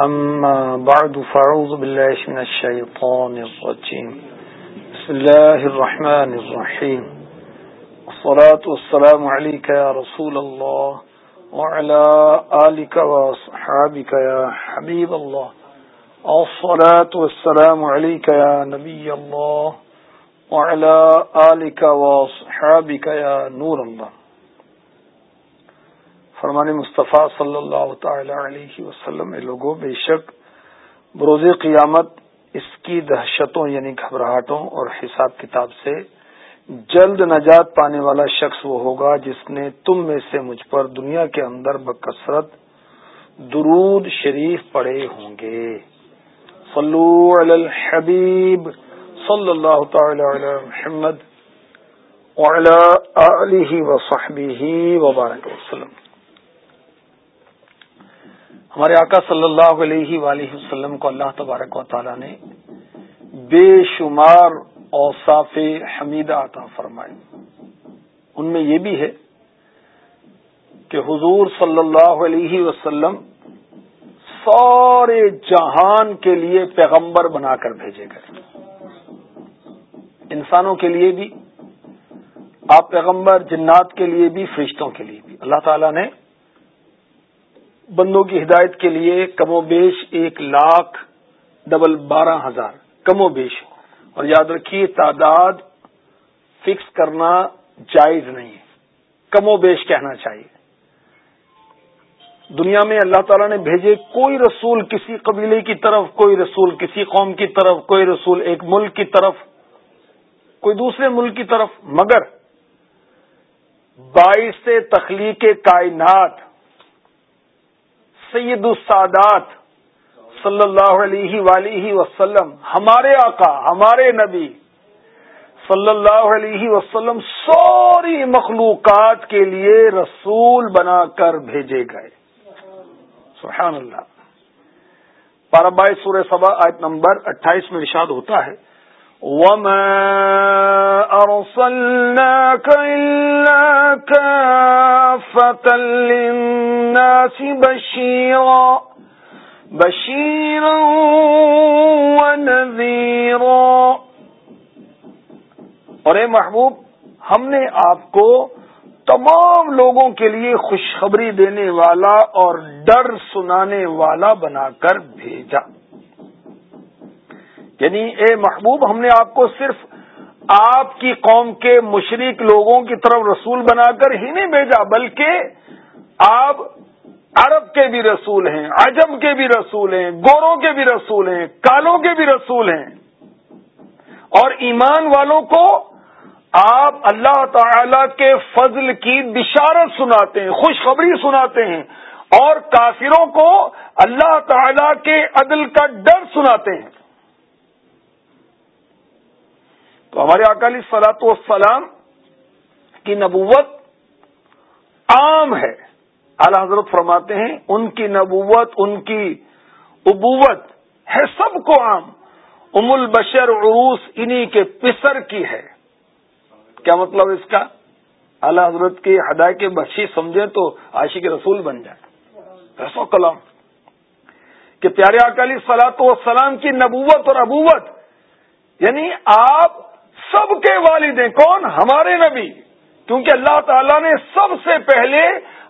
أما بعد، فأعوذ بالله من الشيطان الرجيم. بسم الله الرحمن الرحيم. الصلاة والسلام عليك يا رسول الله وعلى آلك وصحابك يا حبيب الله. الصلاة والسلام عليك يا نبي الله وعلى آلك وصحابك يا نور الله. فرمان مصطفیٰ صلی اللہ تعالی علیہ وسلم لوگوں بے شک بروز قیامت اس کی دہشتوں یعنی گھبراہٹوں اور حساب کتاب سے جلد نجات پانے والا شخص وہ ہوگا جس نے تم میں سے مجھ پر دنیا کے اندر بکثرت درود شریف پڑے ہوں گے۔ صلو علی الحبیب صلی اللہ تعالی علی محمد وعلی آلہ وصحبہ وبارک وسلم۔ ہمارے آقا صلی اللہ علیہ وآلہ وسلم کو اللہ تبارک و تعالی نے بے شمار اوصاف حمیدہ عطا فرمائے۔ ان میں یہ بھی ہے کہ حضور صلی اللہ علیہ وسلم سارے جہان کے لیے پیغمبر بنا کر بھیجے گئے۔ انسانوں کے لیے بھی، آپ پیغمبر جنات کے لیے بھی، فرشتوں کے لیے بھی۔ اللہ تعالی نے بندوں کی ہدایت کے لیے کم و بیش ایک لاکھ ڈبل بارہ ہزار، کم و بیش۔ اور یاد رکھیے، تعداد فکس کرنا جائز نہیں ہے۔ کم و بیش کہنا چاہیے۔ دنیا میں اللہ تعالیٰ نے بھیجے کوئی رسول کسی قبیلے کی طرف، کوئی رسول کسی قوم کی طرف، کوئی رسول ایک ملک کی طرف، کوئی دوسرے ملک کی طرف، مگر باعث تخلیق کائنات سید السادات صلی اللہ علیہ ولیہ وسلم، ہمارے آقا، ہمارے نبی صلی اللہ علیہ وسلم سوری مخلوقات کے لیے رسول بنا کر بھیجے گئے۔ سبحان اللہ۔ پاربائی سورہ سبا، آیت نمبر اٹھائیس میں ارشاد ہوتا ہے بشيرا بشيرا ونذيرا۔ اور اے محبوب، ہم نے آپ کو تمام لوگوں کے لیے خوشخبری دینے والا اور ڈر سنانے والا بنا کر بھیجا۔ یعنی اے محبوب، ہم نے آپ کو صرف آپ کی قوم کے مشرق لوگوں کی طرف رسول بنا کر ہی نہیں بھیجا، بلکہ آپ عرب کے بھی رسول ہیں، عجم کے بھی رسول ہیں، گوروں کے بھی رسول ہیں، کالوں کے بھی رسول ہیں۔ اور ایمان والوں کو آپ اللہ تعالی کے فضل کی بشارت سناتے ہیں، خوشخبری سناتے ہیں اور کافروں کو اللہ تعالی کے عدل کا ڈر سناتے ہیں۔ تو ہمارے اکالی سلاط والسلام کی نبوت عام ہے۔ اعلی حضرت فرماتے ہیں، ان کی نبوت، ان کی ابوت ہے سب کو عام۔ ام البشر عروس انہی کے پسر کی ہے۔ کیا مطلب اس کا؟ اعلی حضرت کی ہدای کے بچی سمجھے تو عاشق رسول بن جائے ایسا کلام کہ پیارے اکالی سلاط و سلام کی نبوت اور ابوت یعنی آپ سب کے والد ہیں کون؟ ہمارے نبی۔ کیونکہ اللہ تعالیٰ نے سب سے پہلے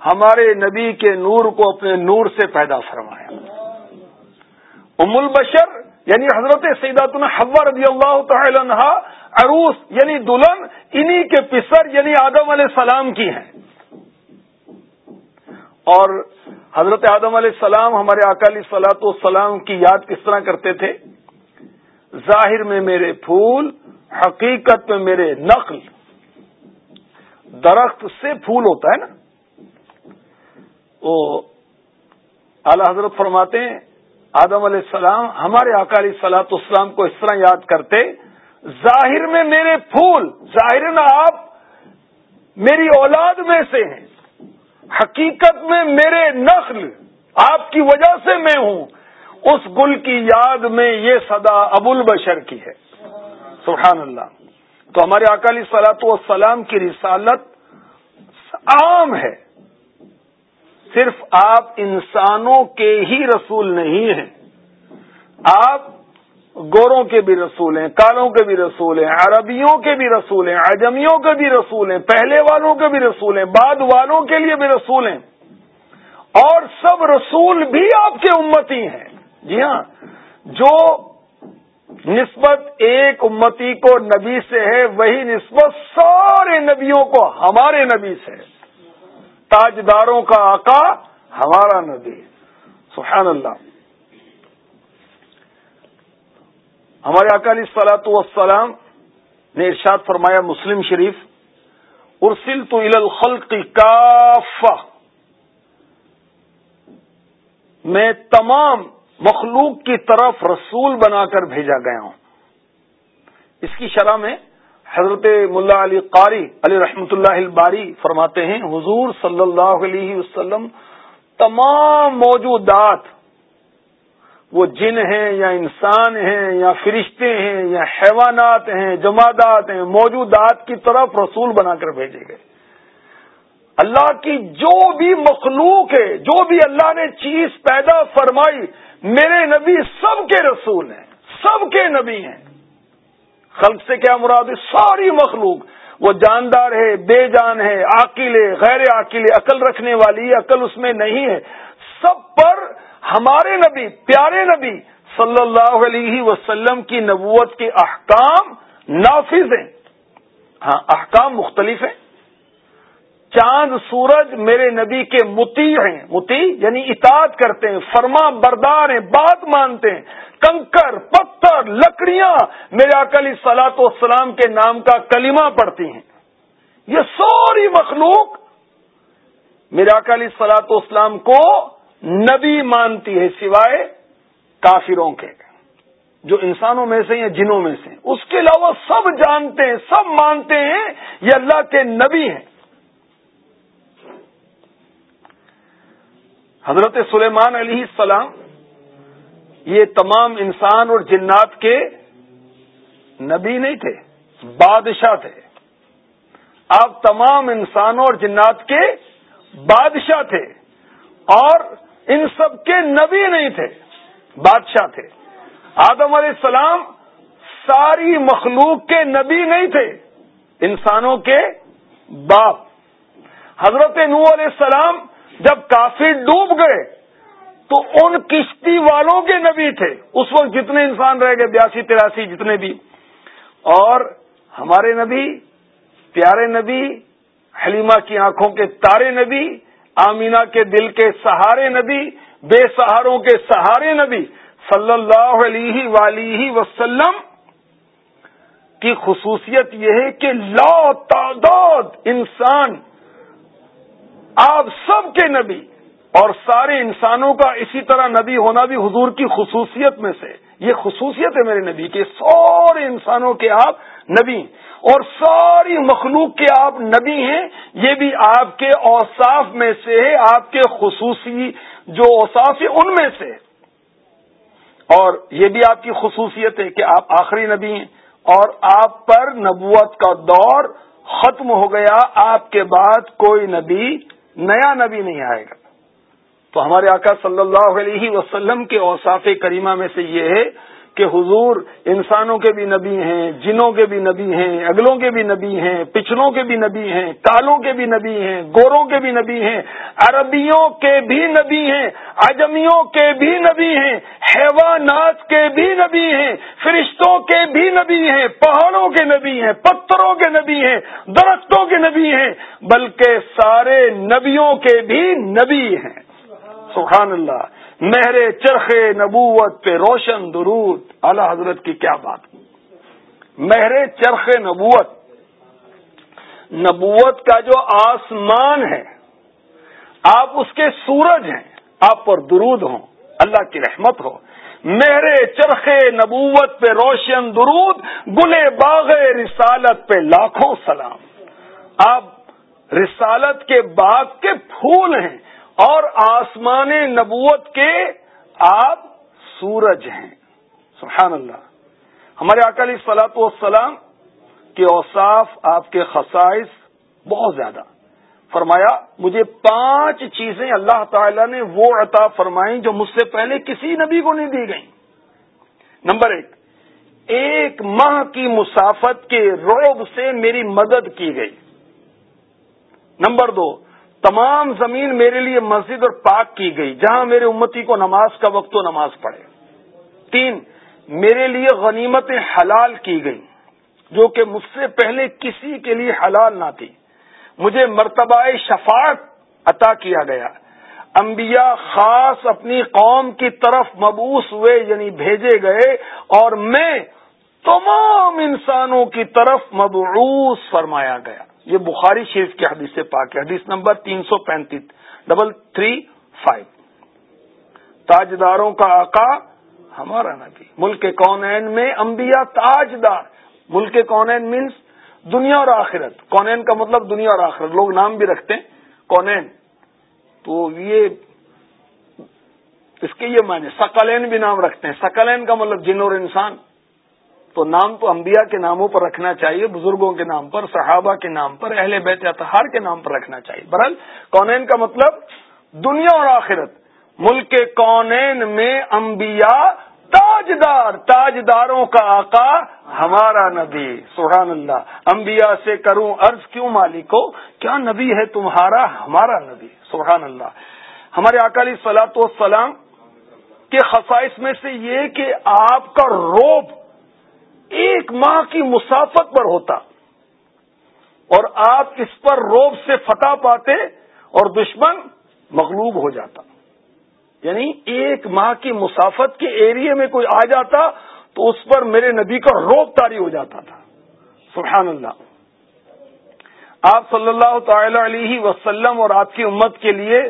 ہمارے نبی کے نور کو اپنے نور سے پیدا فرمایا۔ ام البشر یعنی حضرت سیدات رضی اللہ تعالی عنہ عروس یعنی دلہن، انہی کے پسر یعنی آدم علیہ السلام کی ہیں۔ اور حضرت آدم علیہ السلام ہمارے اکالی سلاط والسلام کی یاد کس طرح کرتے تھے؟ ظاہر میں میرے پھول حقیقت میں میرے نقل درخت سے پھول ہوتا ہے نا، وہ اعلی حضرت فرماتے ہیں، آدم علیہ السلام ہمارے اکالی سلاط اسلام کو اس طرح یاد کرتے، ظاہر میں میرے پھول، ظاہر میں آپ میری اولاد میں سے ہیں، حقیقت میں میرے نخل آپ کی وجہ سے میں ہوں۔ اس گل کی یاد میں یہ صدا ابو البشر کی ہے۔ سبحان اللہ۔ تو ہمارے اکالی سلاط والسلام کی رسالت عام ہے۔ صرف آپ انسانوں کے ہی رسول نہیں ہیں۔ آپ گوروں کے بھی رسول ہیں، کالوں کے بھی رسول ہیں، عربیوں کے بھی رسول ہیں اجمیوں کے بھی رسول ہیں، پہلے والوں کے بھی رسول ہیں، بعد والوں کے لیے بھی رسول ہیں۔ اور سب رسول بھی آپ کے امتی ہیں۔ جی ہاں جو نسبت ایک امتی کو نبی سے ہے، وہی نسبت سارے نبیوں کو ہمارے نبی سے تاجداروں کا آقا ہمارا نبی سبحان اللہ۔ ہمارے اکالی سلاط والسلام نے ارشاد فرمایا مسلم شریف ارسل تو الخلق کافہ۔ میں تمام مخلوق کی طرف رسول بنا کر بھیجا گیا ہوں۔ اس کی شرح میں حضرت ملا علی قاری علی رحمت اللہ الباری فرماتے ہیں، حضور صلی اللہ علیہ وسلم تمام موجودات، وہ جن ہیں یا انسان ہیں یا فرشتے ہیں یا حیوانات ہیں، جمادات ہیں، موجودات کی طرف رسول بنا کر بھیجے گئے۔ اللہ کی جو بھی مخلوق ہے، جو بھی اللہ نے چیز پیدا فرمائی، میرے نبی سب کے رسول ہیں، سب کے نبی ہیں۔ خلق سے کیا مراد ہے؟ ساری مخلوق۔ وہ جاندار ہے، بے جان ہے، عاقل ہے، غیر عاقل ہے، عقل رکھنے والی عقل اس میں نہیں ہے۔ سب پر ہمارے نبی، پیارے نبی صلی اللہ علیہ وسلم کی نبوت کے احکام نافذ ہیں۔ ہاں احکام مختلف ہیں۔ چاند سورج میرے نبی کے متی ہیں۔ متی یعنی اطاعت کرتے ہیں فرما بردار ہیں، بات مانتے ہیں۔ کنکر، پتھر، لکڑیاں میرے اکلی سلاط والسلام کے نام کا کلمہ پڑتی ہیں۔ یہ ساری مخلوق میرے اکلی سلاط اسلام کو نبی مانتی ہے، سوائے کافروں کے۔ جو انسانوں میں سے یا جنوں میں سے اس کے علاوہ سب جانتے ہیں، سب مانتے ہیں، یہ اللہ کے نبی ہیں۔ حضرت سلیمان علیہ السلام یہ تمام انسان اور جنات کے نبی نہیں تھے، بادشاہ تھے۔ آپ تمام انسانوں اور جنات کے بادشاہ تھے اور ان سب کے نبی نہیں تھے، بادشاہ تھے۔ آدم علیہ السلام ساری مخلوق کے نبی نہیں تھے، انسانوں کے باپ۔ حضرت نو علیہ السلام جب کافی ڈوب گئے تو ان کشتی والوں کے نبی تھے۔ اس وقت جتنے انسان رہ گئے، بیاسی، تراسی، جتنے بھی۔ اور ہمارے نبی، پیارے نبی، حلیمہ کی آنکھوں کے تارے نبی، آمینہ کے دل کے سہارے نبی، بے سہاروں کے سہارے نبی، صلی اللہ علیہ ولی وسلم کی خصوصیت یہ ہے کہ لا تعداد انسان آپ سب کے نبی اور سارے انسانوں کا اسی طرح نبی ہونا بھی حضور کی خصوصیت میں سے، یہ خصوصیت ہے میرے نبی کے، سارے انسانوں کے آپ نبی اور ساری مخلوق کے آپ نبی ہیں، یہ بھی آپ کے اوصاف میں سے ہے، آپ کے خصوصی جو اوصاف ہیں ان میں سے۔ اور یہ بھی آپ کی خصوصیت ہے کہ آپ آخری نبی ہیں۔ اور آپ پر نبوت کا دور ختم ہو گیا، آپ کے بعد کوئی نبی نیا نبی نہیں آئے گا۔ تو ہمارے آقا صلی اللہ علیہ وسلم کے اوصاف کریمہ میں سے یہ ہے کہ حضور انسانوں کے بھی نبی ہیں جنوں کے بھی نبی ہیں اگلوں کے بھی نبی ہیں پچھلوں کے بھی نبی ہیں کالوں کے بھی نبی ہیں گوروں کے بھی نبی ہیں عربیوں کے بھی نبی ہیں اجمیوں کے بھی نبی ہیں حیوانات کے بھی نبی ہیں فرشتوں کے بھی نبی ہیں پہاڑوں کے نبی ہیں پتھروں کے نبی ہیں درختوں کے نبی ہیں بلکہ سارے نبیوں کے بھی نبی ہیں سبحان اللہ مہر چرخ نبوت پہ روشن درود۔ اعلی حضرت کی کیا بات۔ مہر چرخ نبوت۔ نبوت کا جو آسمان ہے، آپ اس کے سورج ہیں، آپ پر درود ہوں، اللہ کی رحمت ہو۔ مہر چرخ نبوت پہ روشن درود، گلے باغ رسالت پہ لاکھوں سلام۔ آپ رسالت کے باغ کے پھول ہیں اور آسمان نبوت کے آپ سورج ہیں۔ سبحان اللہ۔ ہمارے اکالی سلاط والسلام کے اوصاف، آپ کے خصائص بہت زیادہ۔ فرمایا، مجھے پانچ چیزیں اللہ تعالی نے وہ عطا فرمائی جو مجھ سے پہلے کسی نبی کو نہیں دی گئی نمبر ایک ایک ماہ کی مسافت کے روب سے میری مدد کی گئی۔ نمبر دو تمام زمین میرے لیے مسجد اور پاک کی گئی، جہاں میرے امتی کو نماز کا وقت و نماز پڑھے۔ تین، میرے لیے غنیمت حلال کی گئی، جو کہ مجھ سے پہلے کسی کے لیے حلال نہ تھی۔ مجھے مرتبہ شفاعت عطا کیا گیا۔ انبیاء خاص اپنی قوم کی طرف مبوس ہوئے یعنی بھیجے گئے، اور میں تمام انسانوں کی طرف مبعوث فرمایا گیا۔ یہ بخاری شریف کی حدیث سے پاک ہے۔ حدیث نمبر تین سو پینتیس، ڈبل تھری فائیو۔ تاجداروں کا آقا ہمارا نبی۔ ملک کونین میں انبیاء تاجدار۔ ملک کونین مینس دنیا اور آخرت۔ کونین کا مطلب دنیا اور آخرت۔ لوگ نام بھی رکھتے ہیں، کونین۔ تو یہ اس کے یہ معنی سکلین بھی نام رکھتے ہیں۔ سکلین کا مطلب جن اور انسان۔ تو نام تو انبیاء کے ناموں پر رکھنا چاہیے، بزرگوں کے نام پر، صحابہ کے نام پر، اہل بیت اتحار کے نام پر رکھنا چاہیے۔ برحال کونین کا مطلب دنیا اور آخرت۔ ملک کے کونین میں انبیاء، تاجدار، تاجداروں کا آقا ہمارا نبی۔ سبحان اللہ۔ انبیاء سے کروں عرض کیوں مالکو؟ کیا نبی ہے تمہارا؟ ہمارا نبی۔ سبحان اللہ۔ ہمارے اکالی سلاط والسلام کے خصائص میں سے یہ کہ آپ کا روب ایک ماہ کی مسافت پر ہوتا اور آپ اس پر روب سے فتح پاتے اور دشمن مغلوب ہو جاتا۔ یعنی ایک ماہ کی مسافت کے ایریے میں کوئی آ جاتا تو اس پر میرے نبی کا روب تاری ہو جاتا تھا۔ سبحان اللہ۔ آپ صلی اللہ تعالی علیہ وسلم اور آپ کی امت کے لیے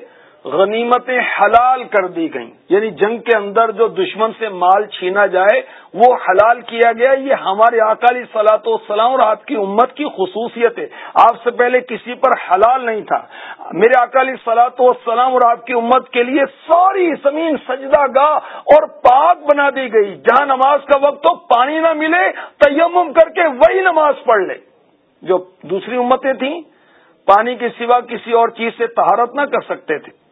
غنیمتیں حلال کر دی گئیں۔ یعنی جنگ کے اندر جو دشمن سے مال چھینا جائے، وہ حلال کیا گیا۔ یہ ہمارے اکالی سلاط و سلام اور آپ کی امت کی خصوصیت ہے آپ سے پہلے کسی پر حلال نہیں تھا۔ میرے اکالی سلاط و سلام اور آپ کی امت کے لیے ساری زمین سجدہ گاہ اور پاک بنا دی گئی۔ جہاں نماز کا وقت تو پانی نہ ملے، تیمم کر کے وہی نماز پڑھ لے۔ جو دوسری امتیں تھیں، پانی کے سوا کسی اور چیز سے تہارت نہ کر سکتے تھے۔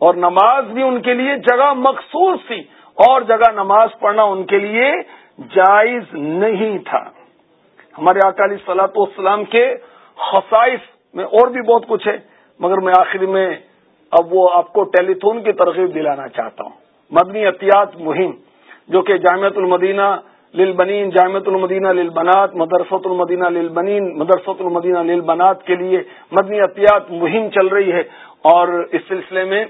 اور نماز بھی ان کے لیے جگہ مخصوص تھی اور جگہ نماز پڑھنا ان کے لیے جائز نہیں تھا۔ ہمارے اکالی سلاط والسلام کے خصائص میں اور بھی بہت کچھ ہے، مگر میں آخر میں اب وہ آپ کو ٹیلی فون کی ترغیب دلانا چاہتا ہوں۔ مدنی احتیاط مہم، جو کہ جامعت المدینہ للبنین جامعت المدینہ للبنات، مدرسۃ المدینہ للبنین، مدرسۃ المدینہ للبنات کے لیے مدنی احتیاط مہم چل رہی ہے۔ اور اس سلسلے میں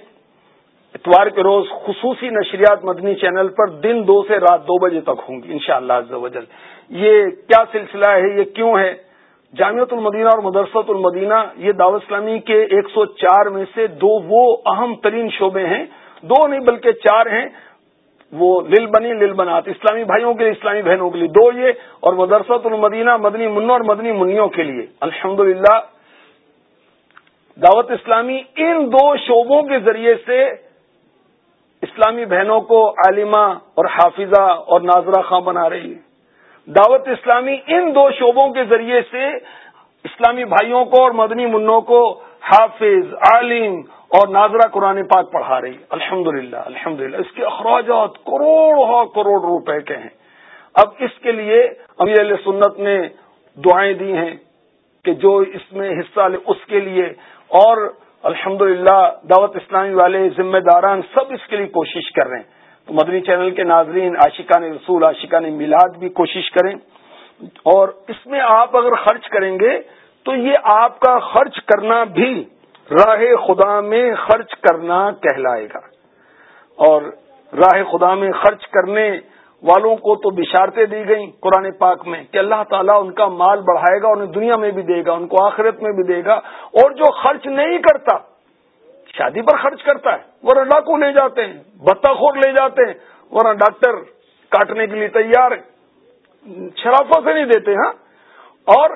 اتوار کے روز خصوصی نشریات مدنی چینل پر دن دو سے رات دو بجے تک ہوں گی، انشاءاللہ شاء اللہ یہ کیا سلسلہ ہے، یہ کیوں ہے؟ جامعت المدینہ اور مدرسۃ المدینہ، یہ دعوت اسلامی کے ایک سو چار میں سے دو وہ اہم ترین شعبے ہیں۔ دو نہیں بلکہ چار ہیں۔ وہ لل بنی، لل بنات۔ اسلامی بھائیوں کے لیے، اسلامی بہنوں کے لیے۔ دو یہ اور مدرسۃ المدینہ، مدنی منوں اور مدنی منوں کے لیے۔ الحمد دعوت اسلامی ان دو شعبوں کے ذریعے سے اسلامی بہنوں کو عالمہ اور حافظہ اور ناظرہ خاں بنا رہی ہے دعوت اسلامی ان دو شعبوں کے ذریعے سے اسلامی بھائیوں کو اور مدنی منوں کو حافظ، عالم اور ناظرہ قرآن پاک پڑھا رہی۔ الحمد للہ الحمد للہ اس کے اخراجات کروڑ کروڑ روپے کے ہیں۔ اب اس کے لیے امیر علیہ سنت نے دعائیں دی ہیں کہ جو اس میں حصہ لے، اس کے لیے اور الحمد دعوت اسلامی والے، ذمہ داران سب اس کے لیے کوشش کر رہے ہیں۔ تو مدنی چینل کے ناظرین، عاشقان رسول، عاشقان میلاد بھی کوشش کریں۔ اور اس میں آپ اگر خرچ کریں گے، تو یہ آپ کا خرچ کرنا بھی راہ خدا میں خرچ کرنا کہلائے گا۔ اور راہ خدا میں خرچ کرنے والوں کو تو بشارتیں دی گئیں قرآن پاک میں کہ اللہ تعالیٰ ان کا مال بڑھائے گا انہیں دنیا میں بھی دے گا، ان کو آخرت میں بھی دے گا۔ اور جو خرچ نہیں کرتا، شادی پر خرچ کرتا ہے، ورنہ ڈاکو لے جاتے ہیں بتا خور لے جاتے ہیں، ورنہ ڈاکٹر کاٹنے کے لیے تیار شرافوں سے نہیں دیتے ہاں؟ اور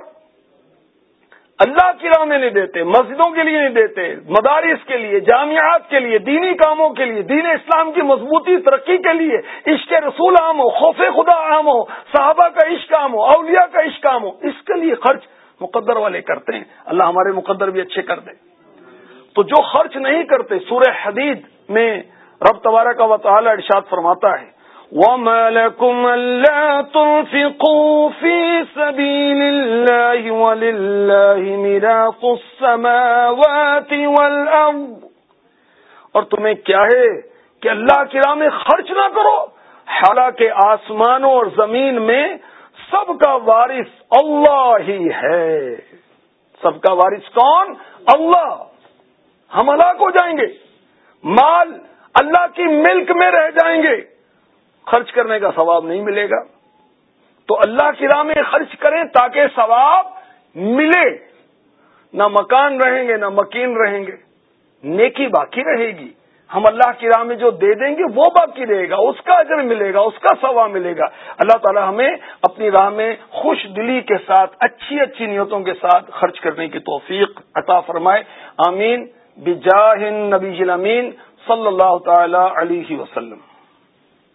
اللہ کی راہ میں نہیں دیتے، مسجدوں کے لیے نہیں دیتے، مدارس کے لیے، جامعات کے لیے، دینی کاموں کے لیے، دین اسلام کی مضبوطی، ترقی کے لیے عشق رسول عام ہو، خوف خدا عام ہو، صحابہ کا عشق عام ہو، اولیاء کا عشق عام ہو، اس کے لیے خرچ مقدر والے کرتے ہیں۔ اللہ ہمارے مقدر بھی اچھے کر دے۔ تو جو خرچ نہیں کرتے، سورہ حدید میں رب تبارہ کا وطالعہ ارشاد فرماتا ہے وما لكم ألا تنفقوا في سبيل الله ولله مراث السماوات والأرض۔ اور تمہیں کیا ہے کہ اللہ کی راہ میں خرچ نہ کرو، حالانکہ آسمانوں اور زمین میں سب کا وارث اللہ ہی ہے۔ سب کا وارث کون؟ اللہ۔ ہم ہلاک ہو جائیں گے۔ مال اللہ کی ملک میں رہ جائیں گے۔ خرچ کرنے کا ثواب نہیں ملے گا۔ تو اللہ کی راہ میں خرچ کریں تاکہ ثواب ملے۔ نہ مکان رہیں گے، نہ مکین رہیں گے۔ نیکی باقی رہے گی۔ ہم اللہ کی راہ میں جو دے دیں گے، وہ باقی رہے گا۔ اس کا اجر ملے گا، اس کا ثواب ملے گا۔ اللہ تعالی ہمیں اپنی راہ میں خوش دلی کے ساتھ، اچھی اچھی نیتوں کے ساتھ خرچ کرنے کی توفیق عطا فرمائے۔ آمین۔ بجاہ نبی امین صلی اللہ تعالی علیہ وسلم۔